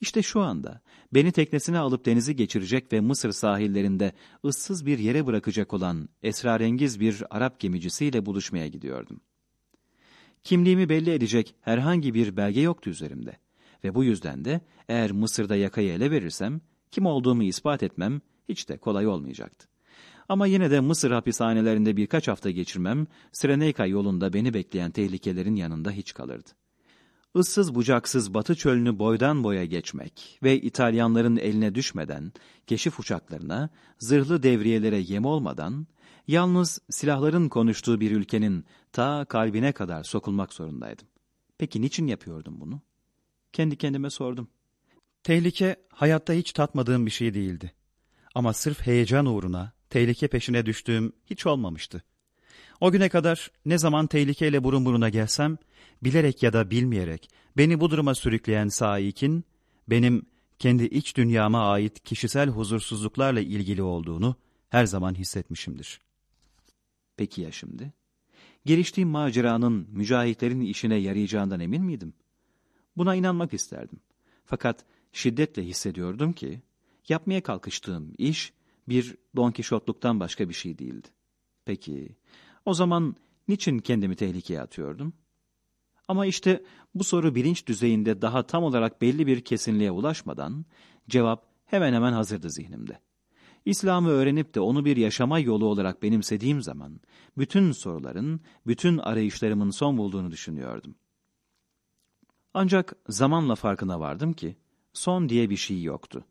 İşte şu anda beni teknesine alıp denizi geçirecek ve Mısır sahillerinde ıssız bir yere bırakacak olan esrarengiz bir Arap gemicisiyle buluşmaya gidiyordum. Kimliğimi belli edecek herhangi bir belge yoktu üzerimde. Ve bu yüzden de eğer Mısır'da yakayı ele verirsem, kim olduğumu ispat etmem hiç de kolay olmayacaktı. Ama yine de Mısır hapishanelerinde birkaç hafta geçirmem, Sireneyka yolunda beni bekleyen tehlikelerin yanında hiç kalırdı. Issız bucaksız Batı çölünü boydan boya geçmek ve İtalyanların eline düşmeden, keşif uçaklarına, zırhlı devriyelere yem olmadan, yalnız silahların konuştuğu bir ülkenin ta kalbine kadar sokulmak zorundaydım. Peki niçin yapıyordum bunu? Kendi kendime sordum. Tehlike hayatta hiç tatmadığım bir şey değildi. Ama sırf heyecan uğruna tehlike peşine düştüğüm hiç olmamıştı. O güne kadar ne zaman tehlikeyle burun buruna gelsem, bilerek ya da bilmeyerek beni bu duruma sürükleyen saikin, benim kendi iç dünyama ait kişisel huzursuzluklarla ilgili olduğunu her zaman hissetmişimdir. Peki ya şimdi? Giriştiğim maceranın mücahitlerin işine yarayacağından emin miydim? Buna inanmak isterdim. Fakat şiddetle hissediyordum ki, yapmaya kalkıştığım iş bir Don Kişotluktan başka bir şey değildi. Peki, o zaman niçin kendimi tehlikeye atıyordum? Ama işte bu soru bilinç düzeyinde daha tam olarak belli bir kesinliğe ulaşmadan cevap hemen hemen hazırdı zihnimde. İslam'ı öğrenip de onu bir yaşama yolu olarak benimsediğim zaman bütün soruların, bütün arayışlarımın son bulduğunu düşünüyordum. Ancak zamanla farkına vardım ki son diye bir şey yoktu.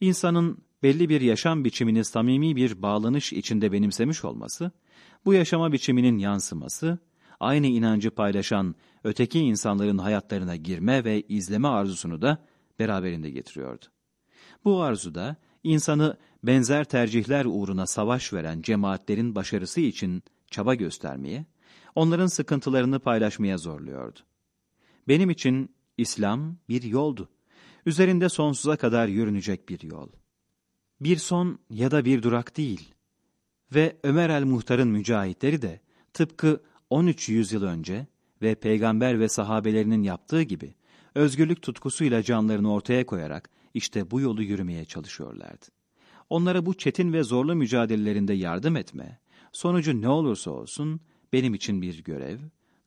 İnsanın belli bir yaşam biçimini samimi bir bağlanış içinde benimsemiş olması, bu yaşama biçiminin yansıması, aynı inancı paylaşan öteki insanların hayatlarına girme ve izleme arzusunu da beraberinde getiriyordu. Bu arzuda insanı benzer tercihler uğruna savaş veren cemaatlerin başarısı için çaba göstermeye, onların sıkıntılarını paylaşmaya zorluyordu. Benim için İslam bir yoldu. Üzerinde sonsuza kadar yürünecek bir yol. Bir son ya da bir durak değil. Ve Ömer el-Muhtar'ın mücahitleri de tıpkı 13 yüzyıl önce ve peygamber ve sahabelerinin yaptığı gibi özgürlük tutkusuyla canlarını ortaya koyarak işte bu yolu yürümeye çalışıyorlardı. Onlara bu çetin ve zorlu mücadelelerinde yardım etme, sonucu ne olursa olsun benim için bir görev,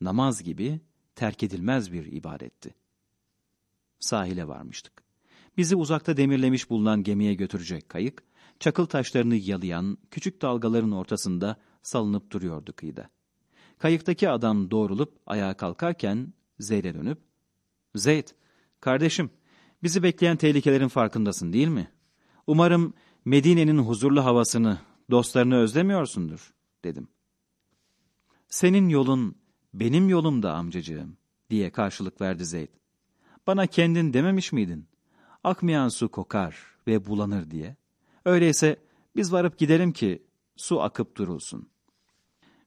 namaz gibi terk edilmez bir ibadetti. Sahile varmıştık. Bizi uzakta demirlemiş bulunan gemiye götürecek kayık, çakıl taşlarını yalayan küçük dalgaların ortasında salınıp duruyordu kıyıda. Kayıktaki adam doğrulup ayağa kalkarken Zeyd'e dönüp, Zeyd, kardeşim, bizi bekleyen tehlikelerin farkındasın değil mi? Umarım Medine'nin huzurlu havasını, dostlarını özlemiyorsundur, dedim. Senin yolun benim yolum da amcacığım, diye karşılık verdi Zeyd. Bana kendin dememiş miydin? Akmayan su kokar ve bulanır diye. Öyleyse biz varıp gidelim ki su akıp durulsun.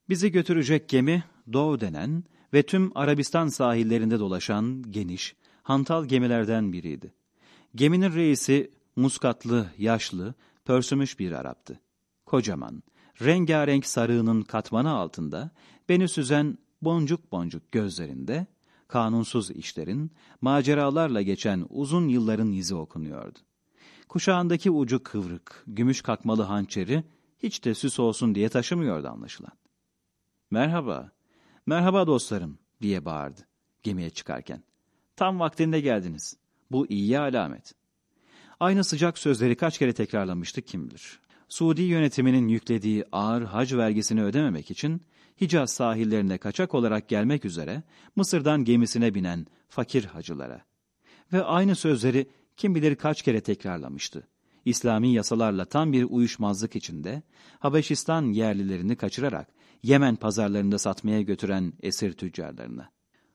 Bizi götürecek gemi Doğu denen ve tüm Arabistan sahillerinde dolaşan geniş, hantal gemilerden biriydi. Geminin reisi muskatlı, yaşlı, pörsümüş bir Arap'tı. Kocaman, rengarenk sarığının katmanı altında beni süzen boncuk boncuk gözlerinde, kanunsuz işlerin, maceralarla geçen uzun yılların izi okunuyordu. Kuşağındaki ucu kıvrık, gümüş kakmalı hançeri hiç de süs olsun diye taşımıyordu anlaşılan. Merhaba, merhaba dostlarım diye bağırdı gemiye çıkarken. Tam vaktinde geldiniz. Bu iyi alamet. Aynı sıcak sözleri kaç kere tekrarlamıştık kim bilir. Suudi yönetiminin yüklediği ağır hac vergisini ödememek için Hicaz sahillerine kaçak olarak gelmek üzere Mısır'dan gemisine binen fakir hacılara. Ve aynı sözleri kim bilir kaç kere tekrarlamıştı. İslami yasalarla tam bir uyuşmazlık içinde Habeşistan yerlilerini kaçırarak Yemen pazarlarında satmaya götüren esir tüccarlarına.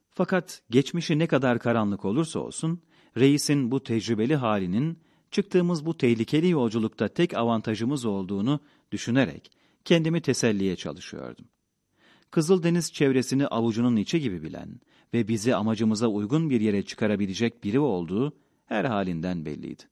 Fakat geçmişi ne kadar karanlık olursa olsun, reisin bu tecrübeli halinin çıktığımız bu tehlikeli yolculukta tek avantajımız olduğunu düşünerek kendimi teselliye çalışıyordum. Kızıldeniz çevresini avucunun içi gibi bilen ve bizi amacımıza uygun bir yere çıkarabilecek biri olduğu her halinden belliydi.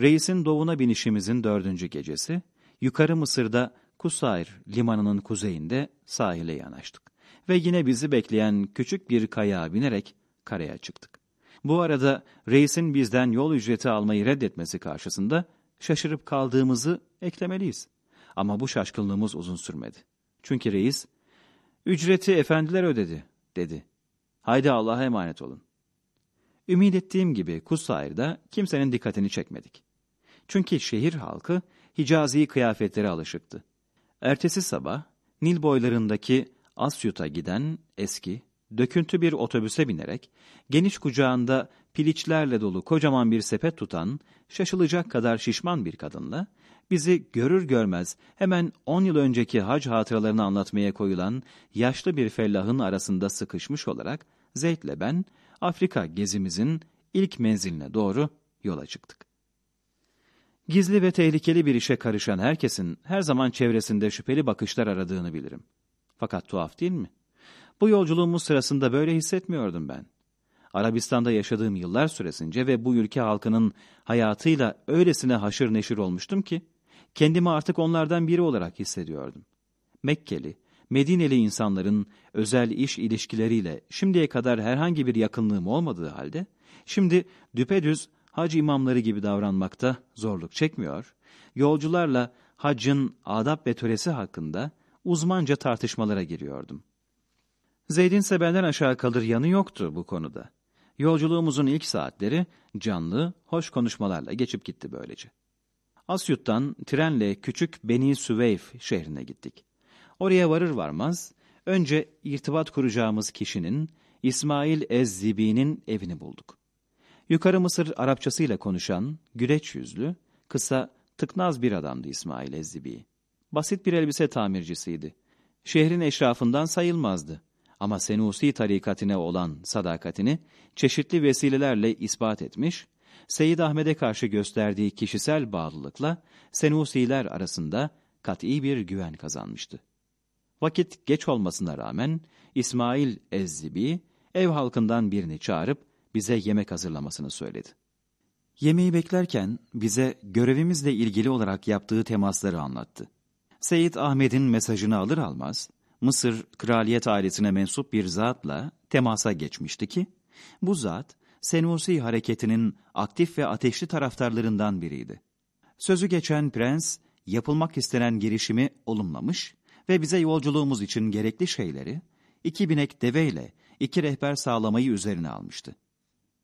Reisin doğuna binişimizin dördüncü gecesi, yukarı Mısır'da Kusayr limanının kuzeyinde sahile yanaştık. Ve yine bizi bekleyen küçük bir kayağa binerek karaya çıktık. Bu arada reisin bizden yol ücreti almayı reddetmesi karşısında şaşırıp kaldığımızı eklemeliyiz. Ama bu şaşkınlığımız uzun sürmedi. Çünkü reis, ücreti efendiler ödedi, dedi. Haydi Allah'a emanet olun. Ümid ettiğim gibi Kusayir'de kimsenin dikkatini çekmedik. Çünkü şehir halkı Hicazi kıyafetlere alışıktı. Ertesi sabah Nil boylarındaki Asyut'a giden eski, döküntü bir otobüse binerek, geniş kucağında piliçlerle dolu kocaman bir sepet tutan, şaşılacak kadar şişman bir kadınla, bizi görür görmez hemen on yıl önceki hac hatıralarını anlatmaya koyulan yaşlı bir fellahın arasında sıkışmış olarak Zeyd'le ben Afrika gezimizin ilk menziline doğru yola çıktık. Gizli ve tehlikeli bir işe karışan herkesin her zaman çevresinde şüpheli bakışlar aradığını bilirim. Fakat tuhaf değil mi? Bu yolculuğumuz sırasında böyle hissetmiyordum ben. Arabistan'da yaşadığım yıllar süresince ve bu ülke halkının hayatıyla öylesine haşır neşir olmuştum ki, kendimi artık onlardan biri olarak hissediyordum. Mekkeli, Medineli insanların özel iş ilişkileriyle şimdiye kadar herhangi bir yakınlığım olmadığı halde, şimdi düpedüz hac imamları gibi davranmakta zorluk çekmiyor, yolcularla haccın adab ve töresi hakkında uzmanca tartışmalara giriyordum. Zeyd'in ise benden aşağı kalır yanı yoktu bu konuda. Yolculuğumuzun ilk saatleri canlı, hoş konuşmalarla geçip gitti böylece. Asyut'tan trenle küçük Beni Süveyf şehrine gittik. Oraya varır varmaz, önce irtibat kuracağımız kişinin İsmail Ez-Zibi'nin evini bulduk. Yukarı Mısır Arapçasıyla konuşan, güleç yüzlü, kısa, tıknaz bir adamdı İsmail Ez-Zibi. Basit bir elbise tamircisiydi. Şehrin eşrafından sayılmazdı. Ama Senusi tarikatine olan sadakatini çeşitli vesilelerle ispat etmiş, Seyyid Ahmet'e karşı gösterdiği kişisel bağlılıkla Senusiler arasında kat'i bir güven kazanmıştı. Vakit geç olmasına rağmen İsmail Ezzibi ev halkından birini çağırıp bize yemek hazırlamasını söyledi. Yemeği beklerken bize görevimizle ilgili olarak yaptığı temasları anlattı. Seyyid Ahmet'in mesajını alır almaz, Mısır kraliyet ailesine mensup bir zatla temasa geçmişti ki, bu zat Senusi hareketinin aktif ve ateşli taraftarlarından biriydi. Sözü geçen prens, yapılmak istenen girişimi olumlamış ve bize yolculuğumuz için gerekli şeyleri, iki binek deveyle iki rehber sağlamayı üzerine almıştı.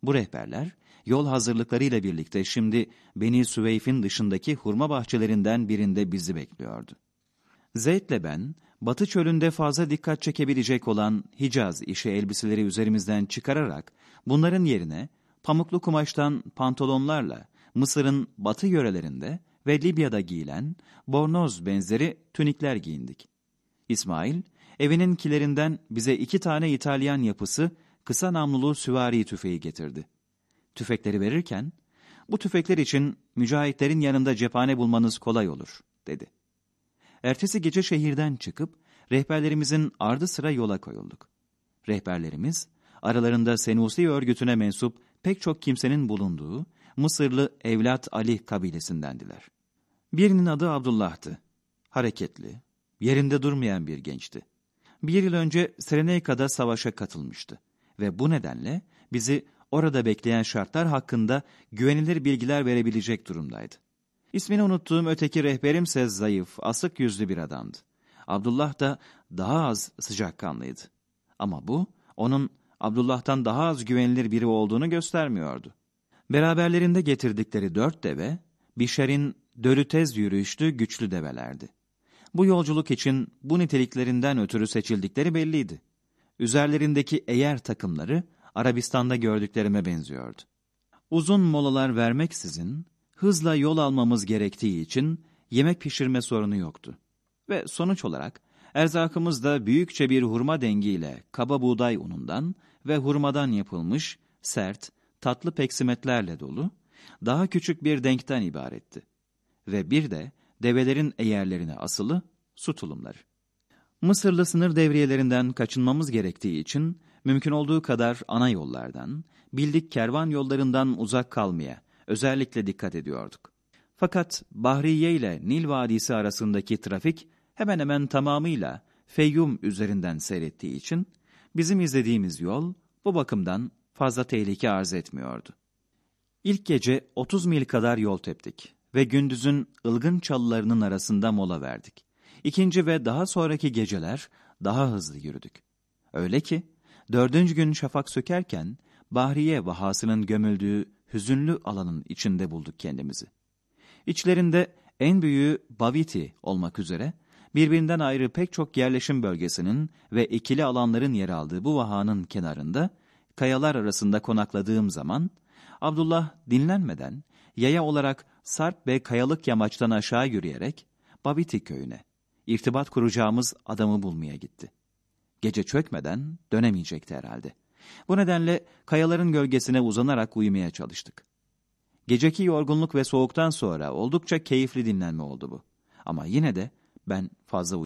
Bu rehberler, yol hazırlıklarıyla birlikte şimdi Beni Süveyf'in dışındaki hurma bahçelerinden birinde bizi bekliyordu. Zeyd'le ben, Batı çölünde fazla dikkat çekebilecek olan Hicaz işi elbiseleri üzerimizden çıkararak bunların yerine pamuklu kumaştan pantolonlarla Mısır'ın batı yörelerinde ve Libya'da giyilen bornoz benzeri tünikler giyindik. İsmail, evinin kilerinden bize iki tane İtalyan yapısı kısa namlulu süvari tüfeği getirdi. Tüfekleri verirken, bu tüfekler için mücahitlerin yanında cephane bulmanız kolay olur, dedi. Ertesi gece şehirden çıkıp rehberlerimizin ardı sıra yola koyulduk. Rehberlerimiz aralarında Senusi örgütüne mensup pek çok kimsenin bulunduğu Mısırlı Evlat Ali kabilesindendiler. Birinin adı Abdullah'tı. Hareketli, yerinde durmayan bir gençti. Bir yıl önce Sereneyka'da savaşa katılmıştı ve bu nedenle bizi orada bekleyen şartlar hakkında güvenilir bilgiler verebilecek durumdaydı. İsmini unuttuğum öteki rehberimse zayıf, asık yüzlü bir adamdı. Abdullah da daha az sıcakkanlıydı. Ama bu, onun Abdullah'tan daha az güvenilir biri olduğunu göstermiyordu. Beraberlerinde getirdikleri dört deve, Bişer'in dölütez yürüyüşlü güçlü develerdi. Bu yolculuk için bu niteliklerinden ötürü seçildikleri belliydi. Üzerlerindeki eğer takımları Arabistan'da gördüklerime benziyordu. Uzun molalar vermeksizin hızla yol almamız gerektiği için yemek pişirme sorunu yoktu. Ve sonuç olarak erzakımız da büyükçe bir hurma dengiyle kaba buğday unundan ve hurmadan yapılmış sert, tatlı peksimetlerle dolu, daha küçük bir denkten ibaretti. Ve bir de develerin eğerlerine asılı su tulumları. Mısırlı sınır devriyelerinden kaçınmamız gerektiği için mümkün olduğu kadar ana yollardan, bildik kervan yollarından uzak kalmaya özellikle dikkat ediyorduk. Fakat Bahriye ile Nil Vadisi arasındaki trafik hemen hemen tamamıyla Feyyum üzerinden seyrettiği için bizim izlediğimiz yol bu bakımdan fazla tehlike arz etmiyordu. İlk gece 30 mil kadar yol teptik ve gündüzün ılgın çalılarının arasında mola verdik. İkinci ve daha sonraki geceler daha hızlı yürüdük. Öyle ki dördüncü gün şafak sökerken Bahriye vahasının gömüldüğü hüzünlü alanın içinde bulduk kendimizi. İçlerinde en büyüğü Baviti olmak üzere birbirinden ayrı pek çok yerleşim bölgesinin ve ikili alanların yer aldığı bu vahanın kenarında kayalar arasında konakladığım zaman Abdullah dinlenmeden yaya olarak Sarp ve Kayalık yamaçtan aşağı yürüyerek Babiti köyüne, irtibat kuracağımız adamı bulmaya gitti. Gece çökmeden dönemeyecekti herhalde. Bu nedenle kayaların gölgesine uzanarak uyumaya çalıştık. Geceki yorgunluk ve soğuktan sonra oldukça keyifli dinlenme oldu bu. Ama yine de ben fazla